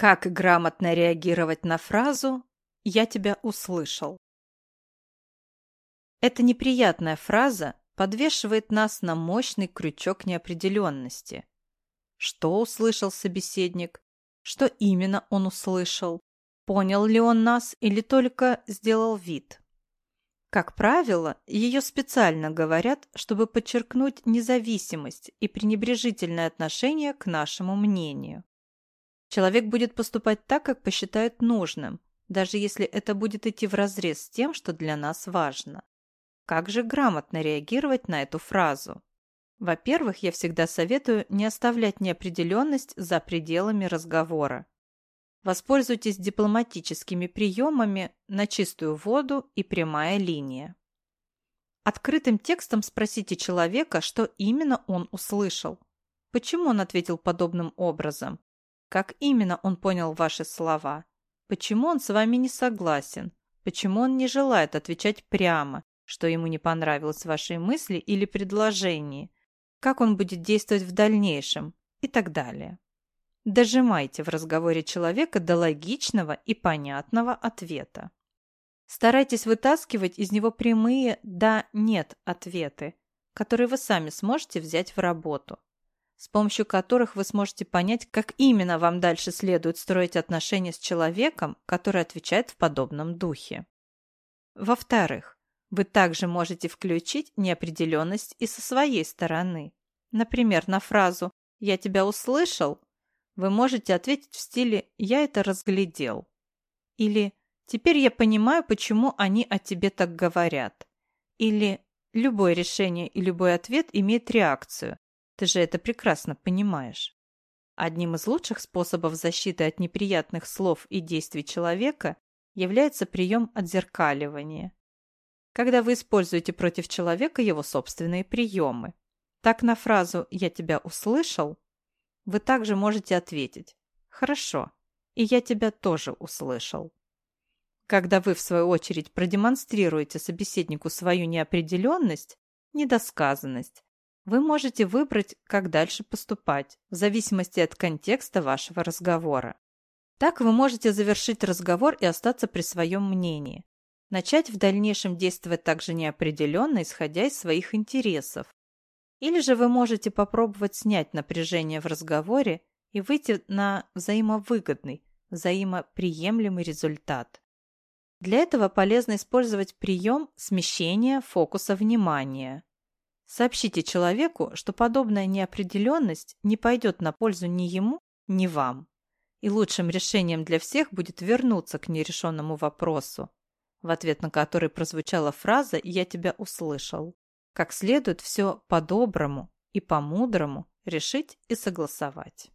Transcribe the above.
Как грамотно реагировать на фразу «я тебя услышал»? Эта неприятная фраза подвешивает нас на мощный крючок неопределенности. Что услышал собеседник? Что именно он услышал? Понял ли он нас или только сделал вид? Как правило, ее специально говорят, чтобы подчеркнуть независимость и пренебрежительное отношение к нашему мнению. Человек будет поступать так, как посчитает нужным, даже если это будет идти вразрез с тем, что для нас важно. Как же грамотно реагировать на эту фразу? Во-первых, я всегда советую не оставлять неопределенность за пределами разговора. Воспользуйтесь дипломатическими приемами на чистую воду и прямая линия. Открытым текстом спросите человека, что именно он услышал. Почему он ответил подобным образом? Как именно он понял ваши слова? Почему он с вами не согласен? Почему он не желает отвечать прямо, что ему не понравилось в вашей мысли или предложении? Как он будет действовать в дальнейшем? И так далее. Дожимайте в разговоре человека до логичного и понятного ответа. Старайтесь вытаскивать из него прямые «да-нет» ответы, которые вы сами сможете взять в работу с помощью которых вы сможете понять, как именно вам дальше следует строить отношения с человеком, который отвечает в подобном духе. Во-вторых, вы также можете включить неопределенность и со своей стороны. Например, на фразу «я тебя услышал» вы можете ответить в стиле «я это разглядел» или «теперь я понимаю, почему они о тебе так говорят» или «любое решение и любой ответ имеет реакцию, ты же это прекрасно понимаешь. Одним из лучших способов защиты от неприятных слов и действий человека является прием отзеркаливания. Когда вы используете против человека его собственные приемы. Так на фразу «я тебя услышал» вы также можете ответить «хорошо, и я тебя тоже услышал». Когда вы, в свою очередь, продемонстрируете собеседнику свою неопределенность, недосказанность, вы можете выбрать, как дальше поступать, в зависимости от контекста вашего разговора. Так вы можете завершить разговор и остаться при своем мнении. Начать в дальнейшем действовать также неопределенно, исходя из своих интересов. Или же вы можете попробовать снять напряжение в разговоре и выйти на взаимовыгодный, взаимоприемлемый результат. Для этого полезно использовать прием смещения фокуса внимания. Сообщите человеку, что подобная неопределенность не пойдет на пользу ни ему, ни вам. И лучшим решением для всех будет вернуться к нерешенному вопросу, в ответ на который прозвучала фраза «я тебя услышал». Как следует все по-доброму и по-мудрому решить и согласовать.